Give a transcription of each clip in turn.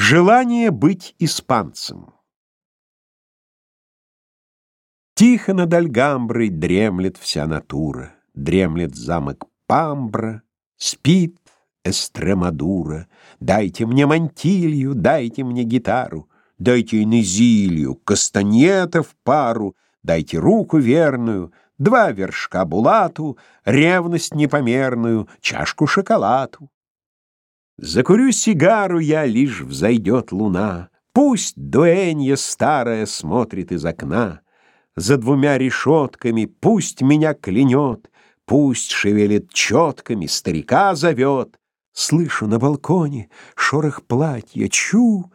Желание быть испанцем. Тихо над Альгамброй дремлет вся натура, Дремлет замок Памбра, спит Эстремадура. Дайте мне мантилью, дайте мне гитару, Дайте инезилью, кастаньетов пару, Дайте руку верную, два вершка булату, Ревность непомерную, чашку шоколаду. Закурю сигару я, лишь взойдет луна. Пусть дуэнья старая смотрит из окна. За двумя решетками пусть меня клянет, Пусть шевелит четками, старика зовет. Слышу на балконе шорох платья, чу.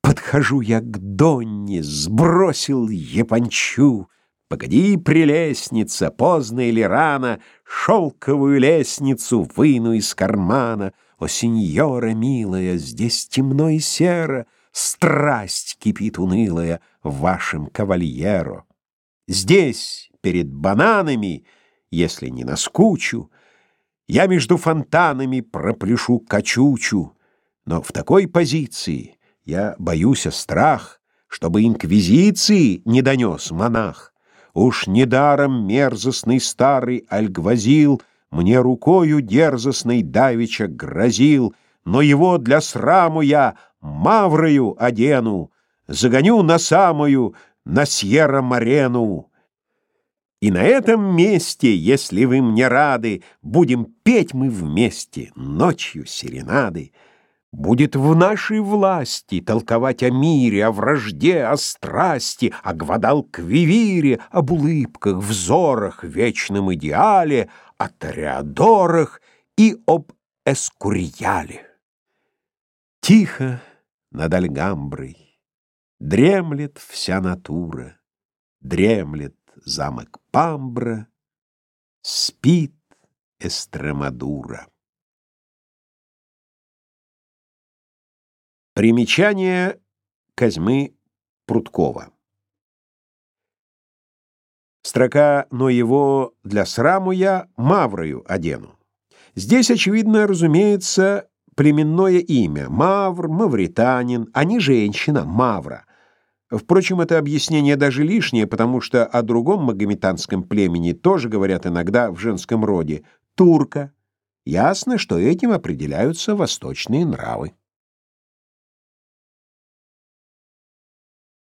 Подхожу я к Донне, сбросил япончу. Погоди, прелестница, поздно или рано, Шелковую лестницу выну из кармана — о, сеньора милая, здесь темно и серо, Страсть кипит унылая в вашем кавальеро. Здесь, перед бананами, если не наскучу, Я между фонтанами пропляшу качучу, Но в такой позиции я боюсь о страх, Чтобы инквизиции не донес монах. Уж недаром мерзостный старый альгвазил — мне рукою дерзостной давича грозил, Но его для сраму я маврою одену, Загоню на самую, на Сьерра-Марену. И на этом месте, если вы мне рады, Будем петь мы вместе ночью серенады. Будет в нашей власти толковать о мире, о вражде, о страсти, о Гвадалквивире, об улыбках, взорах, вечном идеале, о Тореадорах и об Эскурьяле. Тихо над Альгамброй дремлет вся натура, дремлет замок Памбра, спит Эстремадура. Примечание Козьмы Пруткова. Строка «но его для сраму я маврою одену». Здесь, очевидно, разумеется, племенное имя. Мавр, мавританин, а не женщина, мавра. Впрочем, это объяснение даже лишнее, потому что о другом магометанском племени тоже говорят иногда в женском роде – турка. Ясно, что этим определяются восточные нравы.